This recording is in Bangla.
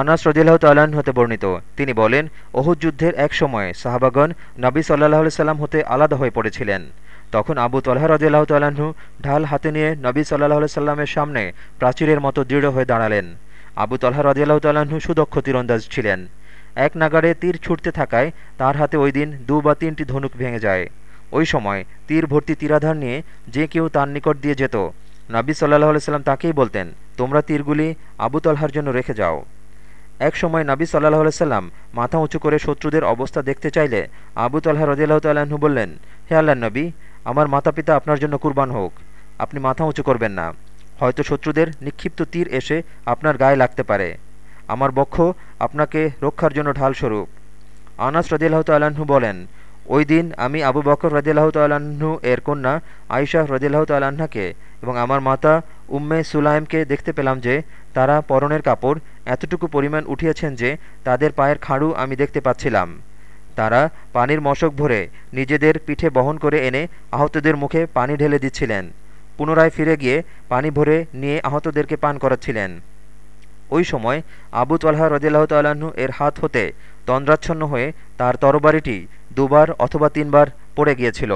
আনাস রদিল্লাহ তাল্লাহ্ন হতে বর্ণিত। তিনি বলেন অহুদ যুদ্ধের এক সময়ে সাহাবাগন নবী সাল্লাহ সাল্লাম হতে আলাদা হয়ে পড়েছিলেন। তখন আবু তল্লাহ রদিল্লাহ তাল্লাহ্ন ঢাল হাতে নিয়ে নবী সাল্লাহ সাল্লামের সামনে প্রাচীরের মতো দৃঢ় হয়ে দাঁড়ালেন। আবু তল্লাহ রদিল্লাহ তাল্লাহ্ন সুদক্ষ তীরন্দাজ ছিলেন। এক নাগারে তীর ছুটতে থাকায় তার হাতে ওই দিন দু বা তিনটি ধনুক ভেঙে যায়। ওই সময় তীর ভর্তি তীরাধার নিয়ে যে কেউ তার নিকট দিয়ে যেত। নাবী সাল্লাহ সাল্লাম তাকেই বলতেন, তোমরা তীরগুলি আবু তলহার জন্য রেখে যাও। এক সময় নাবি সাল্লাহ সাল্লাম মাথা উঁচু করে শত্রুদের অবস্থা দেখতে চাইলে আবু তাল্লাহ রদিল্লাহ তাল্লাহ্ন বললেন, হে আল্লাহ নবী, আমার মাতা পিতা আপনার জন্য কুরবান হোক। আপনি মাথা উঁচু করবেন না। হয়তো শত্রুদের নিক্ষিপ্ত তীর এসে আপনার গায়ে লাগতে পারে। আমার বক্ষ আপনাকে রক্ষার জন্য ঢালস্বরূপ। আনাস রদিল্লাহ তাল্লাহ্ন বলেন ওই দিন আমি আবু বকর রদিল্লাহ তাল্লাহ্ন এর কন্যা আয়শাহ রদিল্লাহ তাল্লাহ্নাকে এবং আমার মাতা উম্মে সুলাইমকে দেখতে পেলাম যে তারা পরনের কাপড় এতটুকু পরিমাণ উঠিয়েছেন যে তাদের পায়ের খাড়ু আমি দেখতে পাচ্ছিলাম। তারা পানির মশক ভরে নিজেদের পিঠে বহন করে এনে আহতদের মুখে পানি ঢেলে দিচ্ছিলেন। পুনরায় ফিরে গিয়ে পানি ভরে নিয়ে আহতদেরকে পান করাচ্ছিলেন। ওই সময় আবু তলহা রদিল্লাহ তাল্লাহ্ন এর হাত হতে তন্দ্রাচ্ছন্ন হয়ে তার তরবারিটি দুবার অথবা তিনবার পড়ে গিয়েছিল।